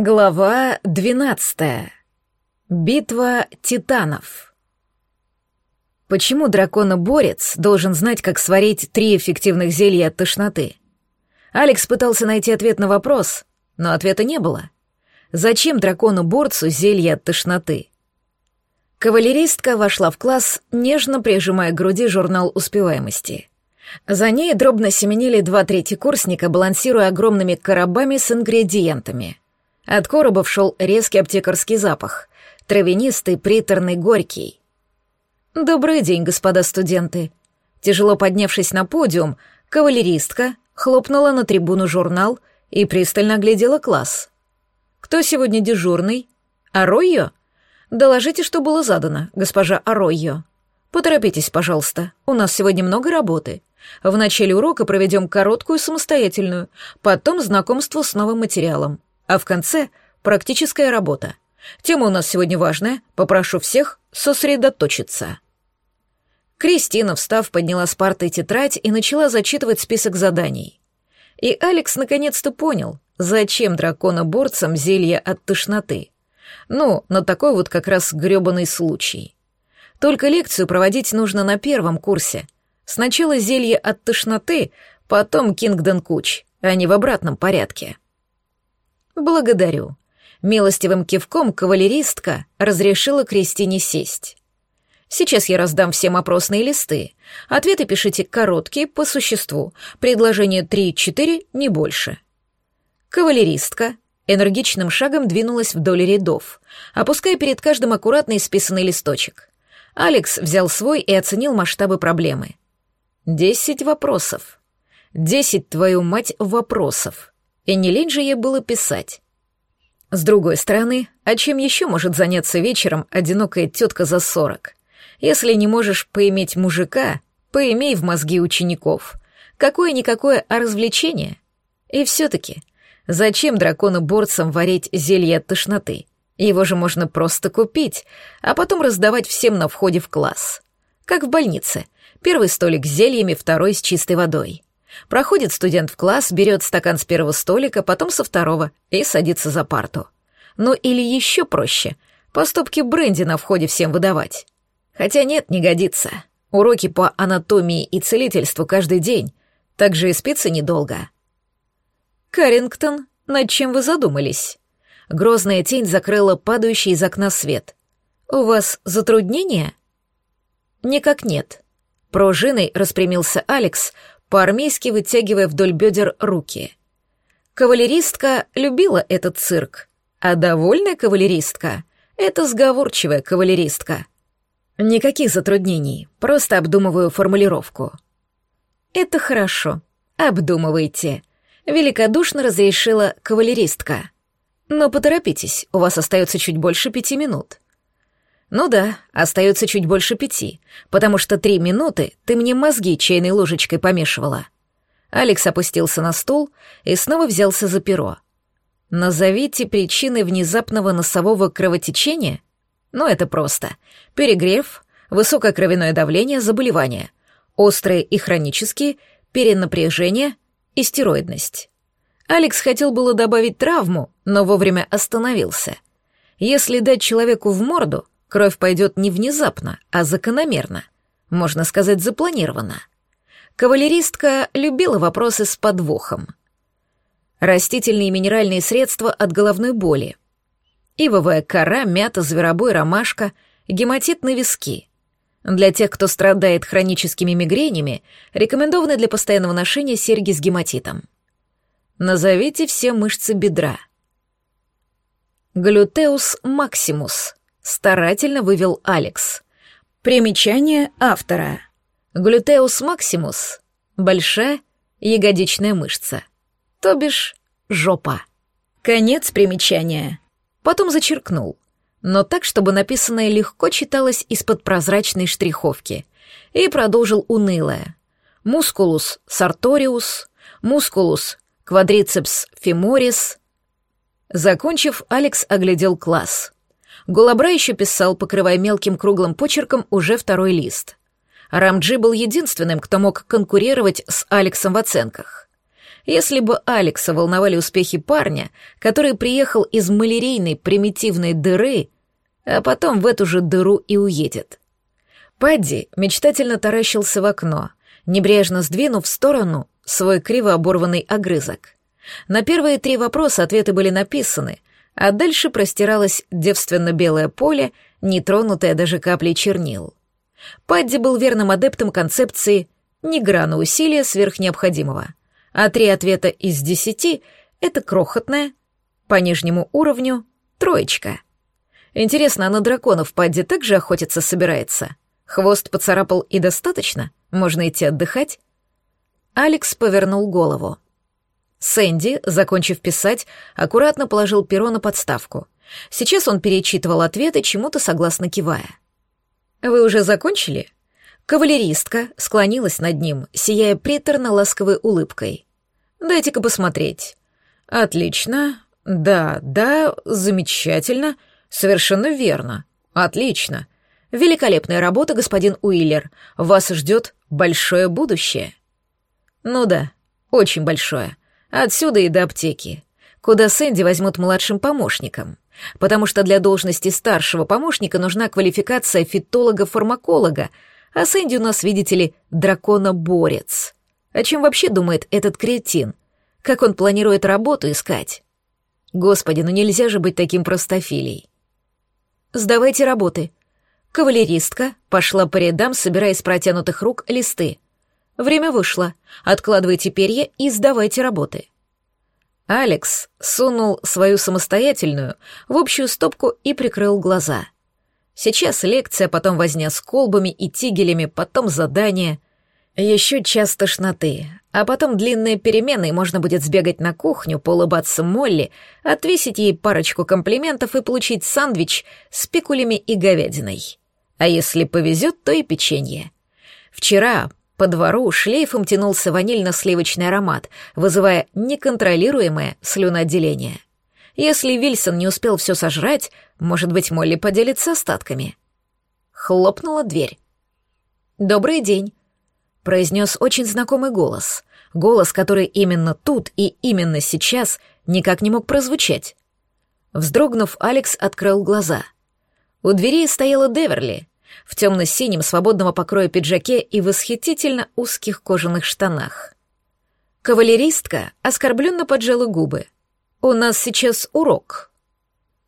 Глава двенадцатая. Битва титанов. Почему дракона-борец должен знать, как сварить три эффективных зелья от тошноты? Алекс пытался найти ответ на вопрос, но ответа не было. Зачем дракону-борцу зелье от тошноты? Кавалеристка вошла в класс, нежно прижимая к груди журнал успеваемости. За ней дробно семенили два третьекурсника, балансируя огромными коробами с ингредиентами — от коробов шел резкий аптекарский запах, травянистый, приторный, горький. «Добрый день, господа студенты!» Тяжело поднявшись на подиум, кавалеристка хлопнула на трибуну журнал и пристально оглядела класс. «Кто сегодня дежурный? Аройо? Доложите, что было задано, госпожа Аройо. Поторопитесь, пожалуйста, у нас сегодня много работы. В начале урока проведем короткую самостоятельную, потом знакомство с новым материалом а в конце — практическая работа. Тема у нас сегодня важная, попрошу всех сосредоточиться. Кристина, встав, подняла с парты тетрадь и начала зачитывать список заданий. И Алекс наконец-то понял, зачем драконоборцам зелье от тошноты. Ну, на такой вот как раз грёбаный случай. Только лекцию проводить нужно на первом курсе. Сначала зелье от тошноты, потом Кингдон Куч, а не в обратном порядке. «Благодарю». Милостивым кивком кавалеристка разрешила Кристине сесть. «Сейчас я раздам всем опросные листы. Ответы пишите короткие, по существу. Предложение 3-4, не больше». Кавалеристка энергичным шагом двинулась вдоль рядов, опуская перед каждым аккуратно исписанный листочек. Алекс взял свой и оценил масштабы проблемы. «Десять вопросов. Десять, твою мать, вопросов и не лень же ей было писать. С другой стороны, а чем еще может заняться вечером одинокая тетка за сорок? Если не можешь поиметь мужика, поимей в мозги учеников. Какое-никакое, а развлечение. И все-таки, зачем дракону-борцам варить зелье от тошноты? Его же можно просто купить, а потом раздавать всем на входе в класс. Как в больнице. Первый столик с зельями, второй с чистой водой. Проходит студент в класс, берет стакан с первого столика, потом со второго и садится за парту. Ну или еще проще — поступки бренди на входе всем выдавать. Хотя нет, не годится. Уроки по анатомии и целительству каждый день, так же и спится недолго. «Каррингтон, над чем вы задумались?» Грозная тень закрыла падающий из окна свет. «У вас затруднения?» «Никак нет». Пружиной распрямился Алекс, по-армейски вытягивая вдоль бедер руки. Кавалеристка любила этот цирк, а довольная кавалеристка — это сговорчивая кавалеристка. Никаких затруднений, просто обдумываю формулировку. «Это хорошо. Обдумывайте», — великодушно разрешила кавалеристка. «Но поторопитесь, у вас остается чуть больше пяти минут». «Ну да, остается чуть больше пяти, потому что три минуты ты мне мозги чайной ложечкой помешивала». Алекс опустился на стул и снова взялся за перо. «Назовите причины внезапного носового кровотечения?» «Ну, это просто. Перегрев, высокое кровяное давление, заболевания, острые и хронические, перенапряжение и стероидность». Алекс хотел было добавить травму, но вовремя остановился. Если дать человеку в морду — Кровь пойдет не внезапно, а закономерно. Можно сказать, запланированно. Кавалеристка любила вопросы с подвохом. Растительные и минеральные средства от головной боли. Ивовая кора, мята, зверобой, ромашка, гематит на виски. Для тех, кто страдает хроническими мигренями, рекомендованы для постоянного ношения серьги с гематитом. Назовите все мышцы бедра. Глютеус максимус старательно вывел Алекс. Примечание автора. Глютеус максимус — большая ягодичная мышца, то бишь жопа. Конец примечания. Потом зачеркнул, но так, чтобы написанное легко читалось из-под прозрачной штриховки, и продолжил унылое. Мускулус сарториус, мускулус квадрицепс феморис. Закончив, Алекс оглядел класс — Гулабра еще писал, покрывая мелким круглым почерком уже второй лист. Рамджи был единственным, кто мог конкурировать с Алексом в оценках. Если бы Алекса волновали успехи парня, который приехал из малярийной примитивной дыры, а потом в эту же дыру и уедет. Падди мечтательно таращился в окно, небрежно сдвинув в сторону свой криво оборванный огрызок. На первые три вопроса ответы были написаны, а дальше простиралось девственно-белое поле, не тронутое даже каплей чернил. Падди был верным адептом концепции «ни грана усилия сверх необходимого», а три ответа из десяти — это крохотное, по нижнему уровню — троечка. Интересно, а на драконов Падди также охотиться собирается? Хвост поцарапал и достаточно? Можно идти отдыхать? Алекс повернул голову. Сэнди, закончив писать, аккуратно положил перо на подставку. Сейчас он перечитывал ответы, чему-то согласно кивая. «Вы уже закончили?» Кавалеристка склонилась над ним, сияя приторно-ласковой улыбкой. «Дайте-ка посмотреть». «Отлично. Да, да, замечательно. Совершенно верно. Отлично. Великолепная работа, господин Уиллер. Вас ждет большое будущее». «Ну да, очень большое. Отсюда и до аптеки, куда Сэнди возьмут младшим помощником, потому что для должности старшего помощника нужна квалификация фитолога-фармаколога, а Сэнди у нас, видите ли, дракона-борец. О чем вообще думает этот кретин? Как он планирует работу искать? Господи, ну нельзя же быть таким простофилей. Сдавайте работы. Кавалеристка пошла по рядам, собирая из протянутых рук листы. Время вышло. Откладывайте перья и сдавайте работы. Алекс сунул свою самостоятельную в общую стопку и прикрыл глаза. Сейчас лекция, потом возня с колбами и тигелями, потом задание. Еще час тошноты, а потом длинные перемены, и можно будет сбегать на кухню, поулыбаться Молли, отвесить ей парочку комплиментов и получить сандвич с пикулями и говядиной. А если повезет, то и печенье. Вчера, по двору шлейфом тянулся ванильно-сливочный аромат, вызывая неконтролируемое слюноотделение. Если Вильсон не успел все сожрать, может быть, Молли поделится остатками. Хлопнула дверь. «Добрый день», — произнес очень знакомый голос. Голос, который именно тут и именно сейчас никак не мог прозвучать. Вздрогнув, Алекс открыл глаза. У двери стояла Деверли, в темно-синем свободного покроя пиджаке и восхитительно узких кожаных штанах. Кавалеристка оскорбленно поджала губы. «У нас сейчас урок».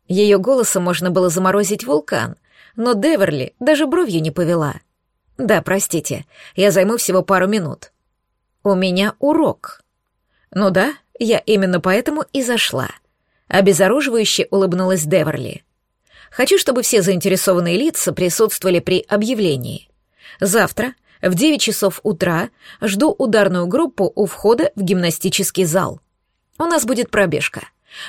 Ее голосом можно было заморозить вулкан, но Деверли даже бровью не повела. «Да, простите, я займу всего пару минут». «У меня урок». «Ну да, я именно поэтому и зашла». Обезоруживающе улыбнулась Деверли. Хочу, чтобы все заинтересованные лица присутствовали при объявлении. Завтра в 9 часов утра жду ударную группу у входа в гимнастический зал. У нас будет пробежка.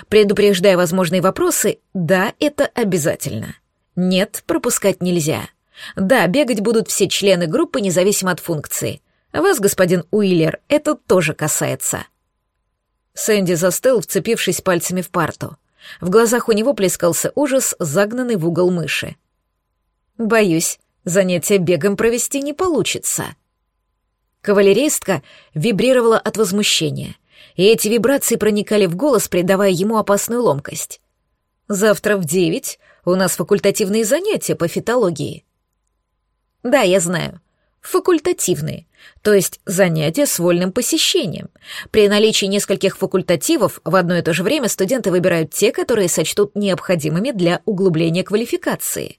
Предупреждая возможные вопросы, да, это обязательно. Нет, пропускать нельзя. Да, бегать будут все члены группы, независимо от функции. Вас, господин Уиллер, это тоже касается. Сэнди застыл, вцепившись пальцами в парту. В глазах у него плескался ужас, загнанный в угол мыши. «Боюсь, занятие бегом провести не получится». Кавалеристка вибрировала от возмущения, и эти вибрации проникали в голос, придавая ему опасную ломкость. «Завтра в девять у нас факультативные занятия по фитологии». «Да, я знаю. Факультативные то есть занятия с вольным посещением. При наличии нескольких факультативов в одно и то же время студенты выбирают те, которые сочтут необходимыми для углубления квалификации.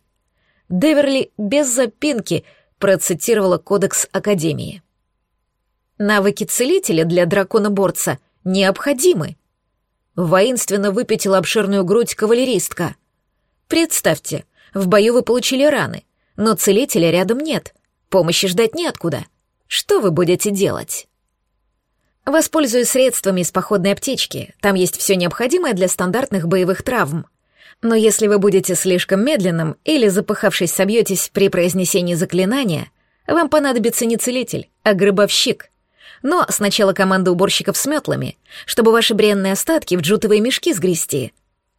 Деверли без запинки процитировала кодекс Академии. Навыки целителя для дракона-борца необходимы. Воинственно выпятила обширную грудь кавалеристка. Представьте, в бою вы получили раны, но целителя рядом нет, помощи ждать неоткуда. Что вы будете делать? Воспользуюсь средствами из походной аптечки. Там есть все необходимое для стандартных боевых травм. Но если вы будете слишком медленным или запыхавшись собьетесь при произнесении заклинания, вам понадобится не целитель, а гробовщик. Но сначала команда уборщиков с метлами, чтобы ваши бренные остатки в джутовые мешки сгрести.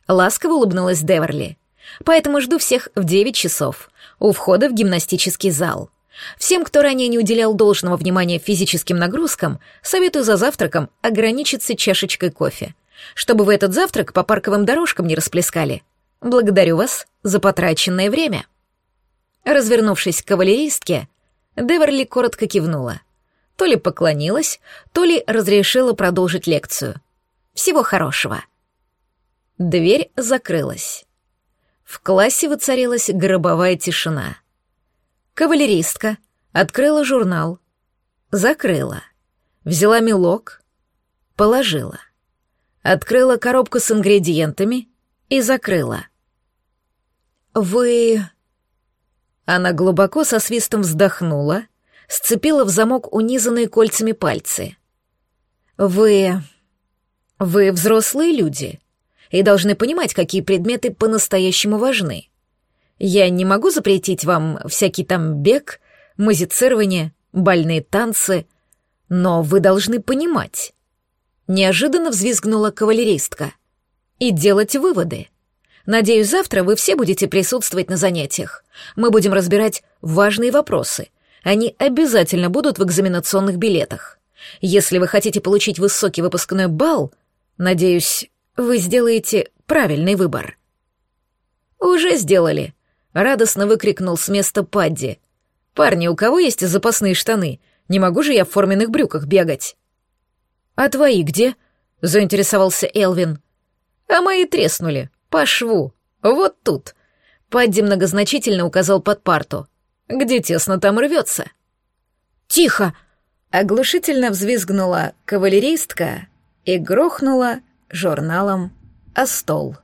Ласково улыбнулась Деверли. Поэтому жду всех в девять часов у входа в гимнастический зал. Всем, кто ранее не уделял должного внимания физическим нагрузкам, советую за завтраком ограничиться чашечкой кофе, чтобы вы этот завтрак по парковым дорожкам не расплескали. Благодарю вас за потраченное время. Развернувшись к кавалеристке, Деверли коротко кивнула. То ли поклонилась, то ли разрешила продолжить лекцию. Всего хорошего. Дверь закрылась. В классе воцарилась гробовая тишина. Кавалеристка открыла журнал, закрыла, взяла мелок, положила, открыла коробку с ингредиентами и закрыла. «Вы...» Она глубоко со свистом вздохнула, сцепила в замок унизанные кольцами пальцы. «Вы... вы взрослые люди и должны понимать, какие предметы по-настоящему важны. Я не могу запретить вам всякий там бег, музицирование, бальные танцы, но вы должны понимать. Неожиданно взвизгнула кавалеристка. И делать выводы. Надеюсь, завтра вы все будете присутствовать на занятиях. Мы будем разбирать важные вопросы. Они обязательно будут в экзаменационных билетах. Если вы хотите получить высокий выпускной балл, надеюсь, вы сделаете правильный выбор. Уже сделали, Радостно выкрикнул с места Падди. «Парни, у кого есть запасные штаны? Не могу же я в форменных брюках бегать». «А твои где?» — заинтересовался Элвин. «А мои треснули. По шву. Вот тут». Падди многозначительно указал под парту. «Где тесно, там рвется». «Тихо!» — оглушительно взвизгнула кавалеристка и грохнула журналом о стол.